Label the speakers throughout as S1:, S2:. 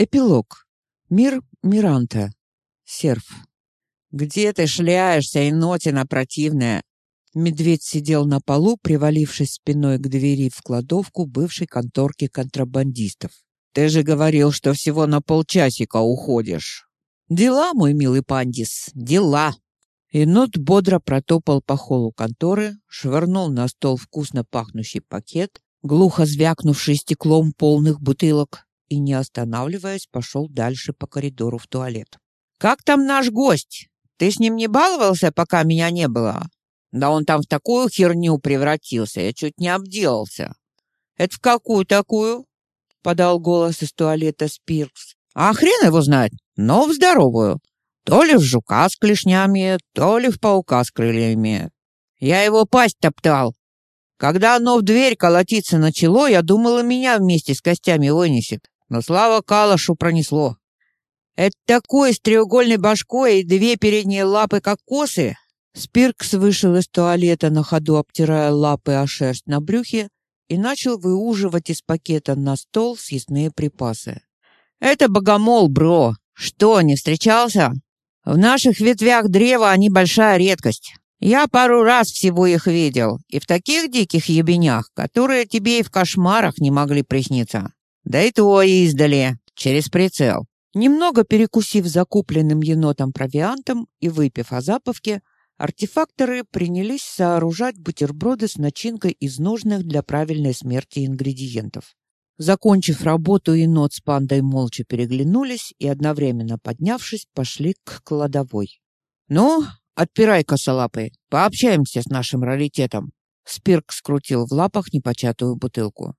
S1: Эпилог. Мир Миранта. Серф. «Где ты шляешься, енотина противная?» Медведь сидел на полу, привалившись спиной к двери в кладовку бывшей конторки контрабандистов. «Ты же говорил, что всего на полчасика уходишь». «Дела, мой милый пандис, дела!» Енот бодро протопал по холу конторы, швырнул на стол вкусно пахнущий пакет, глухо звякнувший стеклом полных бутылок, и, не останавливаясь, пошел дальше по коридору в туалет. «Как там наш гость? Ты с ним не баловался, пока меня не было?» «Да он там в такую херню превратился, я чуть не обделался». «Это в какую такую?» — подал голос из туалета Спиркс. «А хрен его знает, но в здоровую. То ли в жука с клешнями, то ли в паука с крыльями. Я его пасть топтал. Когда оно в дверь колотиться начало, я думала, меня вместе с костями вынесет. Но слава Калашу пронесло. Это такой с треугольной башкой и две передние лапы, как косы. Спиркс вышел из туалета на ходу, обтирая лапы о шерсть на брюхе, и начал выуживать из пакета на стол съестные припасы. «Это богомол, бро! Что, не встречался? В наших ветвях древа они большая редкость. Я пару раз всего их видел, и в таких диких ебенях, которые тебе и в кошмарах не могли присниться. Да и то издали, через прицел. Немного перекусив закупленным енотом провиантом и выпив о запавке, артефакторы принялись сооружать бутерброды с начинкой из нужных для правильной смерти ингредиентов. Закончив работу, енот с пандой молча переглянулись и, одновременно поднявшись, пошли к кладовой. «Ну, отпирай косолапы, пообщаемся с нашим раритетом». Спирк скрутил в лапах непочатую бутылку.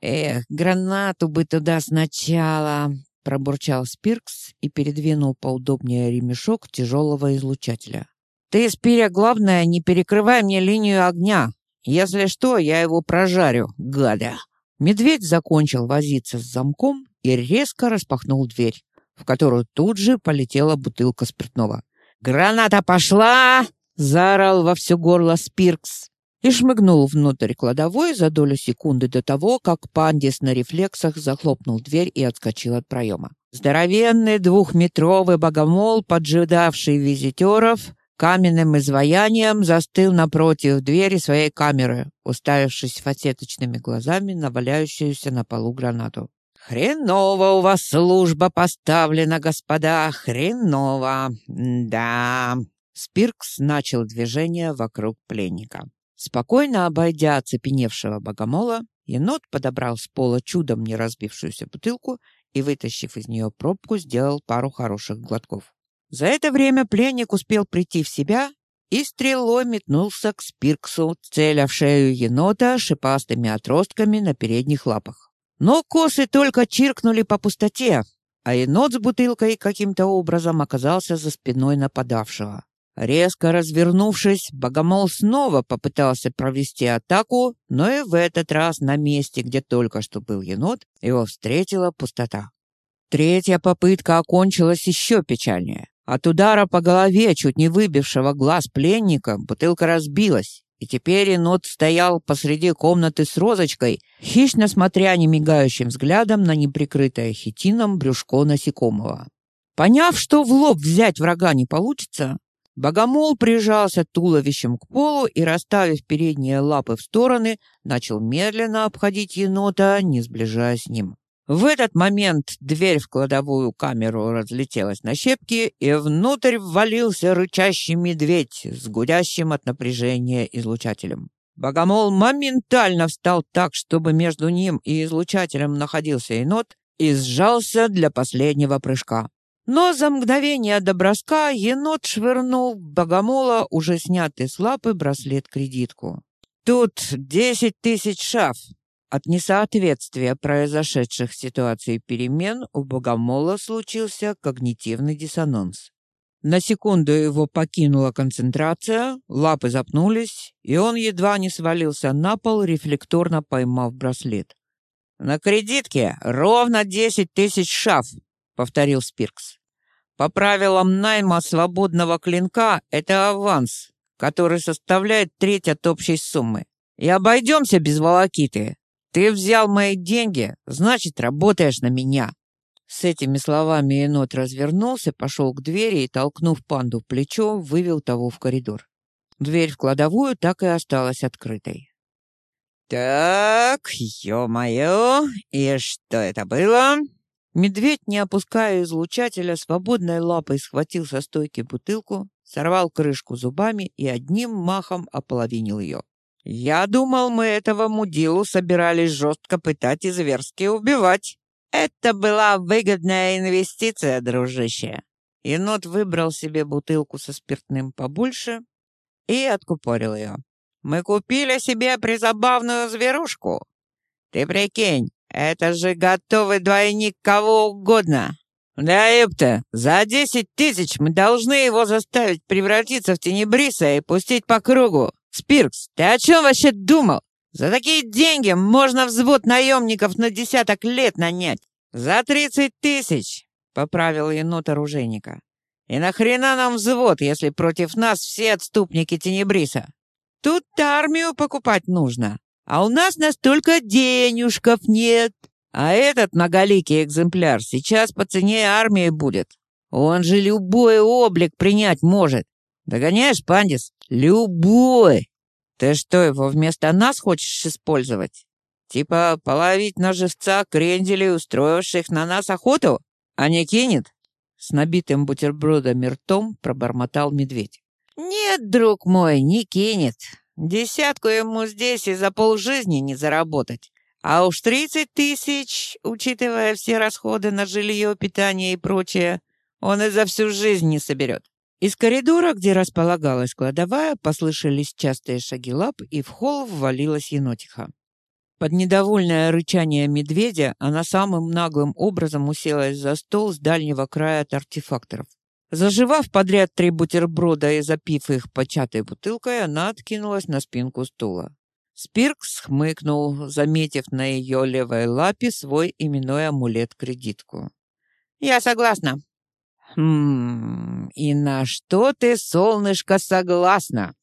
S1: «Эх, гранату бы туда сначала!» — пробурчал Спиркс и передвинул поудобнее ремешок тяжелого излучателя. «Ты, Спиря, главное, не перекрывай мне линию огня. Если что, я его прожарю, гада!» Медведь закончил возиться с замком и резко распахнул дверь, в которую тут же полетела бутылка спиртного. «Граната пошла!» — заорал во все горло Спиркс и шмыгнул внутрь кладовой за долю секунды до того, как пандис на рефлексах захлопнул дверь и отскочил от проема. Здоровенный двухметровый богомол, поджидавший визитеров, каменным изваянием застыл напротив двери своей камеры, уставившись фасеточными глазами на валяющуюся на полу гранату. «Хреново у вас служба поставлена, господа, хреново, да...» Спиркс начал движение вокруг пленника. Спокойно обойдя оцепеневшего богомола, енот подобрал с пола чудом не разбившуюся бутылку и, вытащив из нее пробку, сделал пару хороших глотков. За это время пленник успел прийти в себя и стрелой метнулся к Спирксу, целя в шею енота шипастыми отростками на передних лапах. Но косы только чиркнули по пустоте, а енот с бутылкой каким-то образом оказался за спиной нападавшего. Резко развернувшись, Богомол снова попытался провести атаку, но и в этот раз на месте, где только что был енот, его встретила пустота. Третья попытка окончилась еще печальнее. От удара по голове, чуть не выбившего глаз пленника, бутылка разбилась, и теперь енот стоял посреди комнаты с розочкой, хищно смотря немигающим взглядом на неприкрытое хитином брюшко насекомого. Поняв, что в лоб взять врага не получится, Богомол прижался туловищем к полу и, расставив передние лапы в стороны, начал медленно обходить енота, не сближаясь с ним. В этот момент дверь в кладовую камеру разлетелась на щепки, и внутрь ввалился рычащий медведь с гудящим от напряжения излучателем. Богомол моментально встал так, чтобы между ним и излучателем находился енот, и сжался для последнего прыжка. Но за мгновение до броска енот швырнул богомола уже снятый с лапы браслет-кредитку. Тут десять тысяч шаф. От несоответствия произошедших ситуаций перемен у богомола случился когнитивный диссонанс. На секунду его покинула концентрация, лапы запнулись, и он едва не свалился на пол, рефлекторно поймав браслет. «На кредитке ровно десять тысяч шаф», — повторил Спиркс. По правилам найма свободного клинка это аванс, который составляет треть от общей суммы. И обойдемся без волокиты. Ты взял мои деньги, значит, работаешь на меня. С этими словами енот развернулся, пошел к двери и, толкнув панду в плечо, вывел того в коридор. Дверь в кладовую так и осталась открытой. «Так, ё-моё, и что это было?» Медведь, не опуская излучателя, свободной лапой схватил со стойки бутылку, сорвал крышку зубами и одним махом ополовинил ее. «Я думал, мы этого мудилу собирались жестко пытать и зверски убивать. Это была выгодная инвестиция, дружище». Енот выбрал себе бутылку со спиртным побольше и откупорил ее. «Мы купили себе призабавную зверушку. Ты прикинь, это же готовый двойник кого угодно. Да, ёпта, за десять тысяч мы должны его заставить превратиться в тенебриса и пустить по кругу. Спиркс, ты о чем вообще думал? За такие деньги можно взвод наемников на десяток лет нанять. За тридцать тысяч, поправил енот оружейника. И нахрена нам взвод, если против нас все отступники Тенебриса? Тут армию покупать нужно. А у нас настолько денюжков нет. А этот многоликий экземпляр сейчас по цене армии будет. Он же любой облик принять может. Догоняешь, Пандис? Любой. Ты что, его вместо нас хочешь использовать? Типа половить на живца кренделей, устроивших на нас охоту? А не кинет? С набитым бутербродами ртом пробормотал медведь. «Нет, друг мой, не кинет. Десятку ему здесь и за полжизни не заработать. А уж тридцать тысяч, учитывая все расходы на жилье, питание и прочее, он и за всю жизнь не соберет. Из коридора, где располагалась кладовая, послышались частые шаги лап, и в холл ввалилась енотиха. Под недовольное рычание медведя она самым наглым образом уселась за стол с дальнего края от артефакторов. Заживав подряд три бутерброда и запив их початой бутылкой, она откинулась на спинку стула. Спиркс хмыкнул, заметив на ее левой лапе свой именной амулет-кредитку. «Я согласна». «Хм, и на что ты, солнышко, согласна?»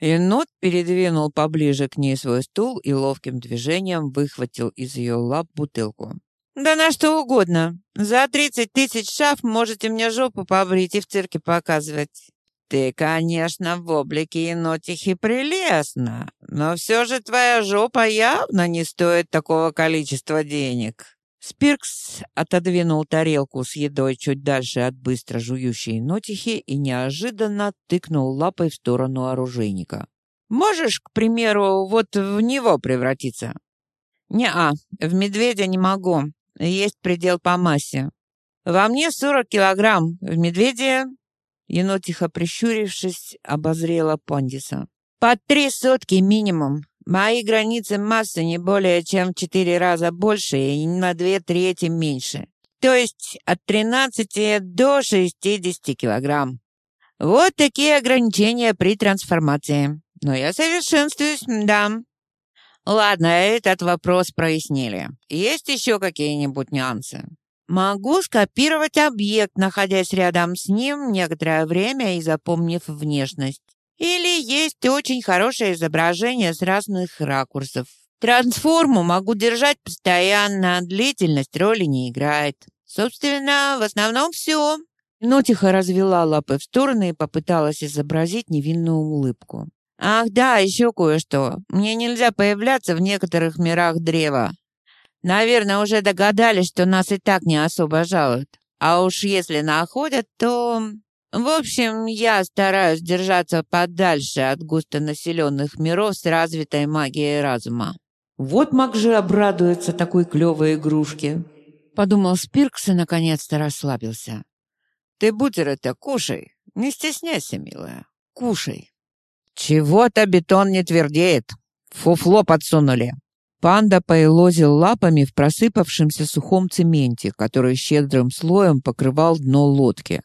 S1: Енот передвинул поближе к ней свой стул и ловким движением выхватил из ее лап бутылку. «Да на что угодно. За тридцать тысяч шаф можете мне жопу побрить и в цирке показывать». «Ты, конечно, в облике енотихи прелестна, но все же твоя жопа явно не стоит такого количества денег». Спиркс отодвинул тарелку с едой чуть дальше от быстро жующей нотихи и неожиданно тыкнул лапой в сторону оружейника. «Можешь, к примеру, вот в него превратиться?» «Не-а, в медведя не могу. Есть предел по массе. Во мне сорок килограмм, в медведе...» Енотиха, прищурившись, обозрела Пондиса. «По три сотки минимум. Мои границы массы не более чем в четыре раза больше и на две трети меньше. То есть от 13 до 60 килограмм. Вот такие ограничения при трансформации. Но я совершенствуюсь, да. Ладно, этот вопрос прояснили. Есть еще какие-нибудь нюансы? Могу скопировать объект, находясь рядом с ним некоторое время и запомнив внешность. Или есть очень хорошее изображение с разных ракурсов. Трансформу могу держать постоянно, длительность роли не играет. Собственно, в основном все. Но тихо развела лапы в стороны и попыталась изобразить невинную улыбку. Ах да, еще кое-что. Мне нельзя появляться в некоторых мирах древа. Наверное, уже догадались, что нас и так не особо жалуют. А уж если находят, то... В общем, я стараюсь держаться подальше от густонаселенных миров с развитой магией разума. Вот маг же обрадуется такой клевой игрушке. Подумал Спиркс и наконец-то расслабился. Ты бутеры-то кушай. Не стесняйся, милая. Кушай. Чего-то бетон не твердеет. Фуфло подсунули. Панда поелозил лапами в просыпавшемся сухом цементе, который щедрым слоем покрывал дно лодки.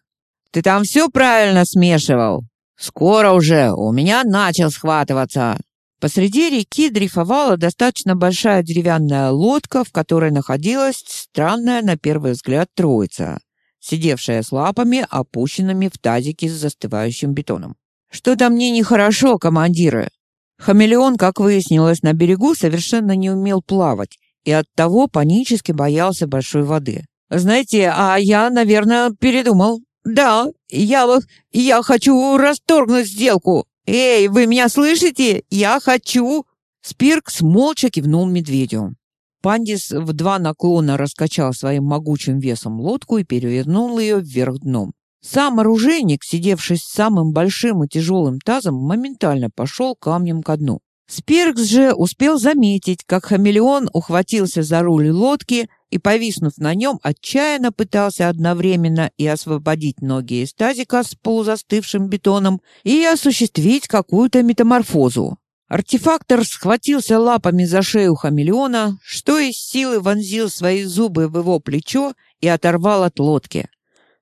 S1: Ты там все правильно смешивал? Скоро уже, у меня начал схватываться. Посреди реки дрейфовала достаточно большая деревянная лодка, в которой находилась странная на первый взгляд троица, сидевшая с лапами, опущенными в тазике с застывающим бетоном. «Что-то мне нехорошо, командиры!» Хамелеон, как выяснилось на берегу, совершенно не умел плавать и оттого панически боялся большой воды. Знаете, а я, наверное, передумал. Да, я, я хочу расторгнуть сделку. Эй, вы меня слышите? Я хочу. Спиркс молча кивнул медведю. Пандис в два наклона раскачал своим могучим весом лодку и перевернул ее вверх дном. Сам оружейник, сидевший с самым большим и тяжелым тазом, моментально пошел камнем ко дну. Спиркс же успел заметить, как хамелеон ухватился за руль лодки и, повиснув на нем, отчаянно пытался одновременно и освободить ноги из тазика с полузастывшим бетоном и осуществить какую-то метаморфозу. Артефактор схватился лапами за шею хамелеона, что из силы вонзил свои зубы в его плечо и оторвал от лодки.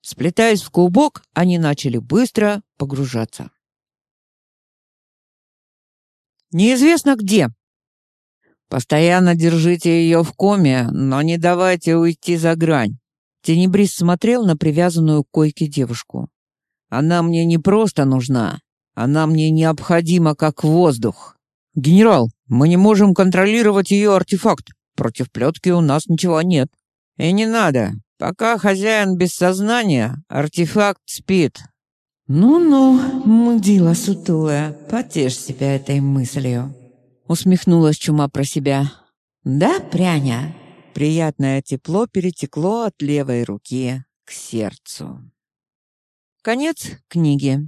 S1: Сплетаясь в клубок, они начали быстро погружаться. Неизвестно где. Постоянно держите ее в коме, но не давайте уйти за грань. Тенебрис смотрел на привязанную к койке девушку. Она мне не просто нужна, она мне необходима как воздух. Генерал, мы не можем контролировать ее артефакт. Против плетки у нас ничего нет. И не надо. Пока хозяин без сознания, артефакт спит. «Ну-ну, мудила сутулая, потешь себя этой мыслью», — усмехнулась чума про себя. «Да, пряня?» Приятное тепло перетекло от левой руки к сердцу. Конец книги.